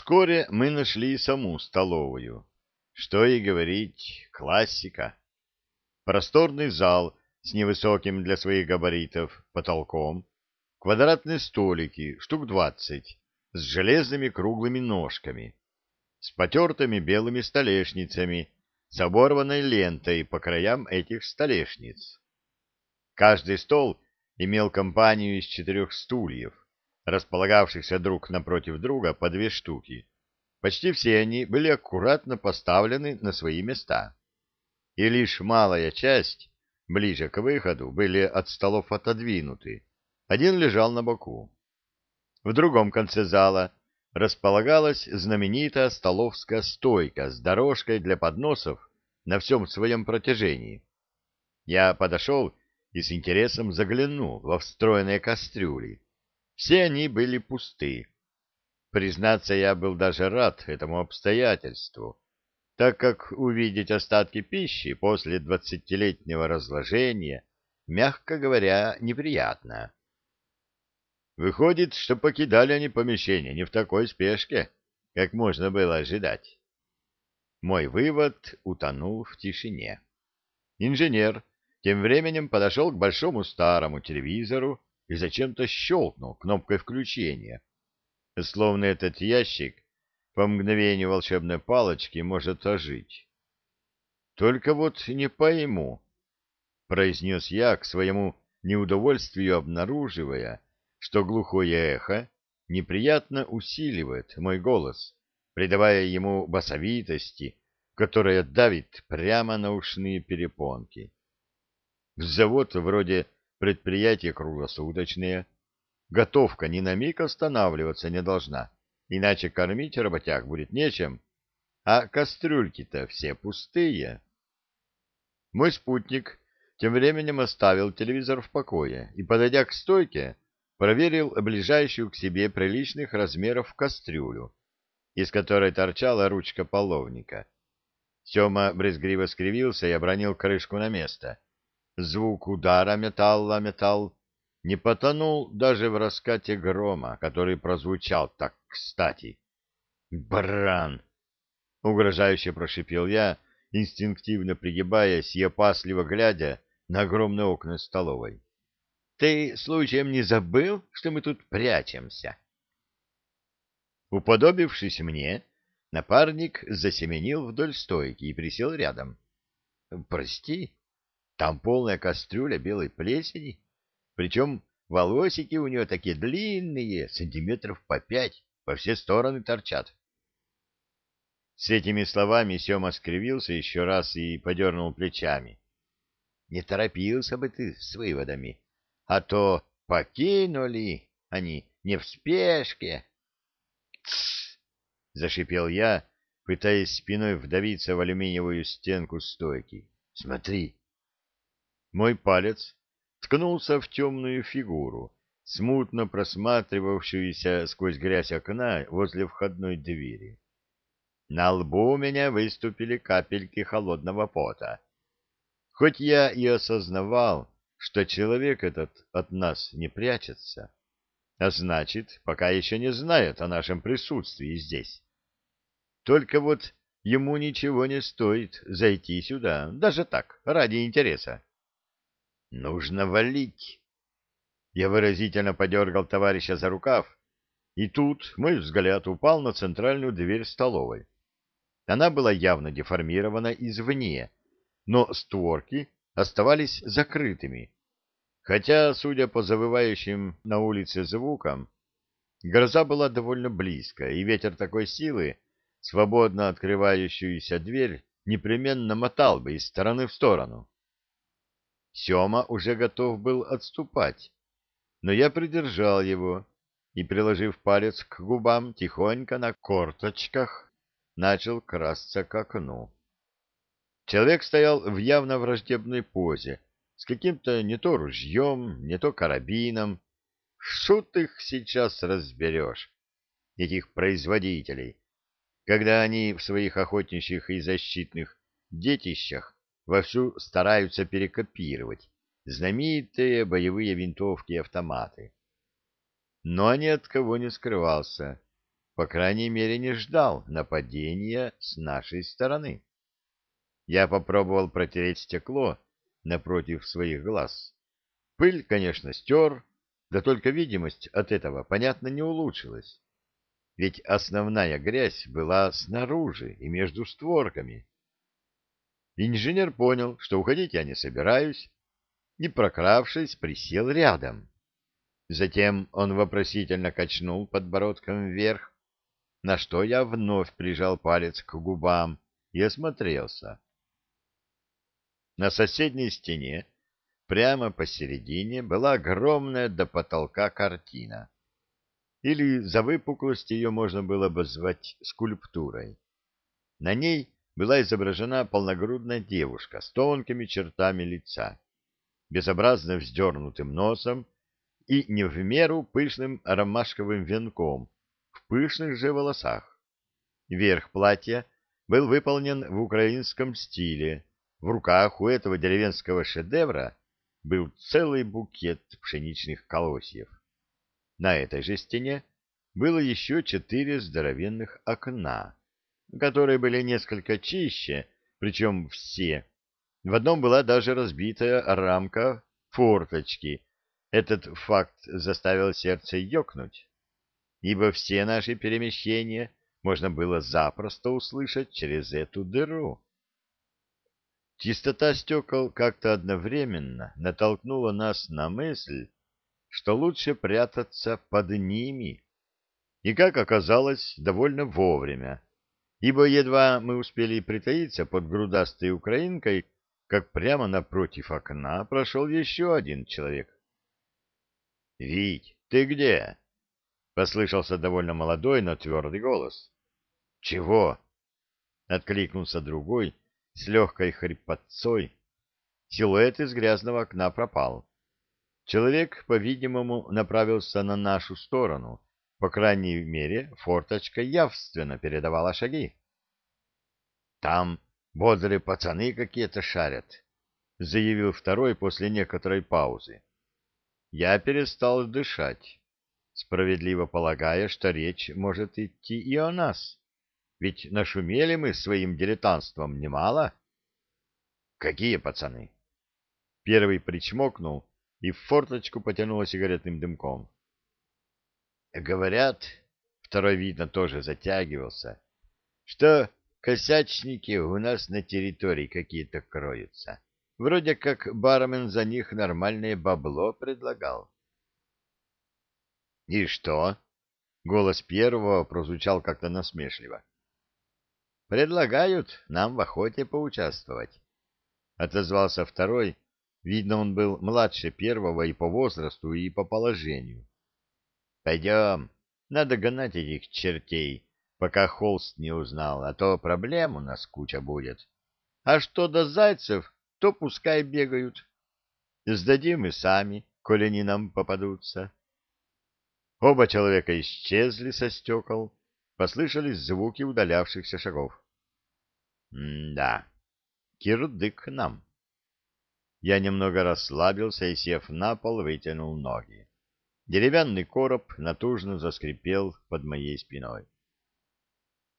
Вскоре мы нашли саму столовую. Что и говорить, классика. Просторный зал с невысоким для своих габаритов потолком, квадратные столики, штук двадцать, с железными круглыми ножками, с потертыми белыми столешницами, с оборванной лентой по краям этих столешниц. Каждый стол имел компанию из четырех стульев, располагавшихся друг напротив друга по две штуки. Почти все они были аккуратно поставлены на свои места. И лишь малая часть, ближе к выходу, были от столов отодвинуты. Один лежал на боку. В другом конце зала располагалась знаменитая столовская стойка с дорожкой для подносов на всем своем протяжении. Я подошел и с интересом заглянул во встроенные кастрюли. Все они были пусты. Признаться, я был даже рад этому обстоятельству, так как увидеть остатки пищи после двадцатилетнего разложения, мягко говоря, неприятно. Выходит, что покидали они помещение не в такой спешке, как можно было ожидать. Мой вывод утонул в тишине. Инженер тем временем подошел к большому старому телевизору и зачем-то щелкнул кнопкой включения словно этот ящик по мгновению волшебной палочки может ожить. Только вот не пойму, — произнес я к своему неудовольствию, обнаруживая, что глухое эхо неприятно усиливает мой голос, придавая ему басовитости, которая давит прямо на ушные перепонки. Завод вроде предприятия круглосуточные, готовка ни на миг останавливаться не должна, иначе кормить работяг будет нечем, а кастрюльки-то все пустые. Мой спутник тем временем оставил телевизор в покое и, подойдя к стойке, проверил ближайшую к себе приличных размеров кастрюлю, из которой торчала ручка половника. Сема брезгливо скривился и обронил крышку на место. Звук удара металла металл не потонул даже в раскате грома, который прозвучал так кстати. «Баран!» — угрожающе прошипел я, инстинктивно пригибаясь и опасливо глядя на огромные окна столовой. «Ты случаем не забыл, что мы тут прячемся?» Уподобившись мне, напарник засеменил вдоль стойки и присел рядом. «Прости, там полная кастрюля белой плесени?» Причем волосики у нее такие длинные, сантиметров по пять, по все стороны торчат. С этими словами Сема скривился еще раз и подернул плечами. Не торопился бы ты с выводами, а то покинули они не в спешке. Тссс! — зашипел я, пытаясь спиной вдавиться в алюминиевую стенку стойки. — Смотри! Мой палец ткнулся в темную фигуру, смутно просматривавшуюся сквозь грязь окна возле входной двери. На лбу у меня выступили капельки холодного пота. Хоть я и осознавал, что человек этот от нас не прячется, а значит, пока еще не знает о нашем присутствии здесь. Только вот ему ничего не стоит зайти сюда, даже так, ради интереса. Нужно валить. Я выразительно подергал товарища за рукав, и тут мой взгляд упал на центральную дверь столовой. Она была явно деформирована извне, но створки оставались закрытыми. Хотя, судя по завывающим на улице звукам, гроза была довольно близко, и ветер такой силы, свободно открывающуюся дверь, непременно мотал бы из стороны в сторону. Сема уже готов был отступать, но я придержал его и, приложив палец к губам, тихонько на корточках начал красться к окну. Человек стоял в явно враждебной позе, с каким-то не то ружьем, не то карабином. Шут их сейчас разберешь, этих производителей, когда они в своих охотничьих и защитных детищах вовсю стараются перекопировать знаменитые боевые винтовки и автоматы. Но ни от кого не скрывался. по крайней мере, не ждал нападения с нашей стороны. Я попробовал протереть стекло напротив своих глаз. Пыль, конечно, стер, да только видимость от этого, понятно, не улучшилась. Ведь основная грязь была снаружи и между створками. Инженер понял, что уходить я не собираюсь, и, прокравшись, присел рядом. Затем он вопросительно качнул подбородком вверх, на что я вновь прижал палец к губам и осмотрелся. На соседней стене, прямо посередине, была огромная до потолка картина. Или за выпуклость ее можно было бы звать скульптурой. На ней была изображена полногрудная девушка с тонкими чертами лица, безобразно вздернутым носом и не в меру пышным ромашковым венком в пышных же волосах. Верх платья был выполнен в украинском стиле. В руках у этого деревенского шедевра был целый букет пшеничных колосьев. На этой же стене было еще четыре здоровенных окна, которые были несколько чище, причем все. В одном была даже разбитая рамка форточки. Этот факт заставил сердце ёкнуть, ибо все наши перемещения можно было запросто услышать через эту дыру. Чистота стекол как-то одновременно натолкнула нас на мысль, что лучше прятаться под ними. И, как оказалось, довольно вовремя ибо едва мы успели притаиться под грудастой украинкой, как прямо напротив окна прошел еще один человек. — Вить, ты где? — послышался довольно молодой, но твердый голос. — Чего? — откликнулся другой с легкой хрипотцой. Силуэт из грязного окна пропал. Человек, по-видимому, направился на нашу сторону — по крайней мере, форточка явственно передавала шаги. «Там бодрые пацаны какие-то шарят», — заявил второй после некоторой паузы. Я перестал дышать, справедливо полагая, что речь может идти и о нас, ведь нашумели мы своим дилетантством немало. «Какие пацаны?» Первый причмокнул и в форточку потянуло сигаретным дымком. Говорят, второй, видно, тоже затягивался, что косячники у нас на территории какие-то кроются. Вроде как бармен за них нормальное бабло предлагал. — И что? — голос первого прозвучал как-то насмешливо. — Предлагают нам в охоте поучаствовать. Отозвался второй. Видно, он был младше первого и по возрасту, и по положению. Пойдем, надо гнать этих чертей, пока холст не узнал, а то проблем у нас куча будет. А что до зайцев, то пускай бегают. Сдадим и сами, коли они нам попадутся. Оба человека исчезли со стекол, послышались звуки удалявшихся шагов. М-да, кирдык нам. Я немного расслабился и, сев на пол, вытянул ноги. Деревянный короб натужно заскрипел под моей спиной.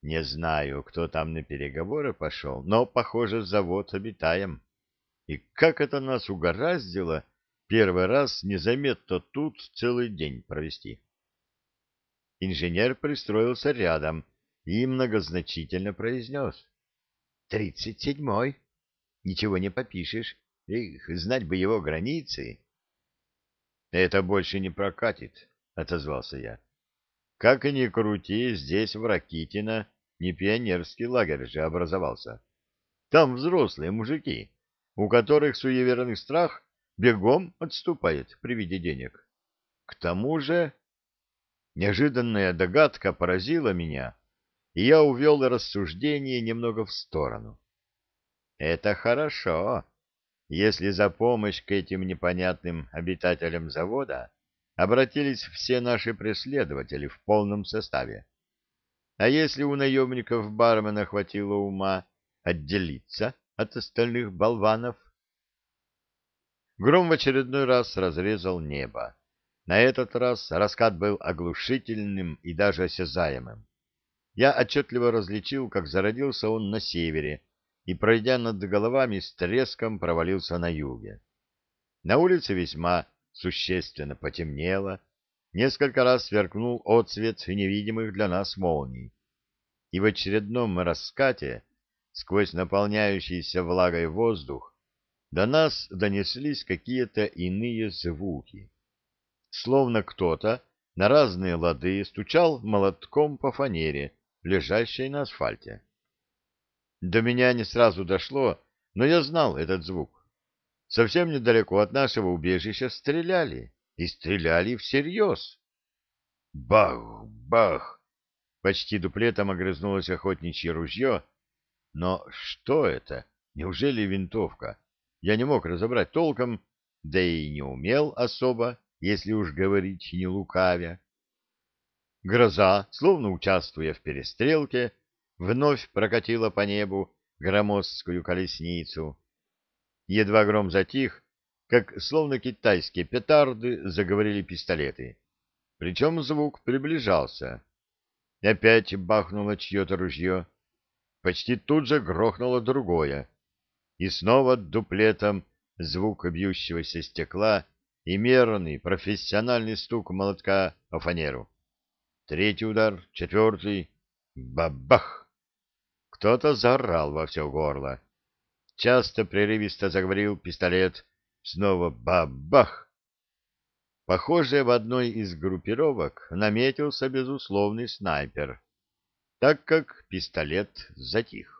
Не знаю, кто там на переговоры пошел, но, похоже, завод обитаем. И как это нас угораздило первый раз незаметно тут целый день провести. Инженер пристроился рядом и многозначительно произнес. — Тридцать седьмой. Ничего не попишешь. Эх, знать бы его границы. Это больше не прокатит, — отозвался я. Как ни крути, здесь, в Ракитино, не пионерский лагерь же образовался. Там взрослые мужики, у которых суеверный страх бегом отступает при виде денег. К тому же неожиданная догадка поразила меня, и я увел рассуждение немного в сторону. Это хорошо, если за помощь к этим непонятным обитателям завода обратились все наши преследователи в полном составе. А если у наемников бармена хватило ума отделиться от остальных болванов? Гром в очередной раз разрезал небо. На этот раз раскат был оглушительным и даже осязаемым. Я отчетливо различил, как зародился он на севере и, пройдя над головами, с треском провалился на юге. На улице весьма существенно потемнело, несколько раз сверкнул отсвет невидимых для нас молний. И в очередном раскате, сквозь наполняющийся влагой воздух, до нас донеслись какие-то иные звуки. Словно кто-то на разные лады стучал молотком по фанере, лежащей на асфальте. До меня не сразу дошло, но я знал этот звук. Совсем недалеко от нашего убежища стреляли, и стреляли всерьез. Бах, бах! Почти дуплетом огрызнулось охотничье ружье. Но что это? Неужели винтовка? Я не мог разобрать толком, да и не умел особо, если уж говорить не лукавя. Гроза, словно участвуя в перестрелке, вновь прокатила по небу громоздкую колесницу. Едва гром затих, как словно китайские петарды заговорили пистолеты. Причем звук приближался. Опять бахнуло чье-то ружье. Почти тут же грохнуло другое. И снова дуплетом звук бьющегося стекла и мерный профессиональный стук молотка о фанеру. Третий удар, четвертый. Бабах! Кто-то заорал во все горло. Часто прерывисто заговорил пистолет. Снова бабах! Похоже, в одной из группировок наметился безусловный снайпер, так как пистолет затих.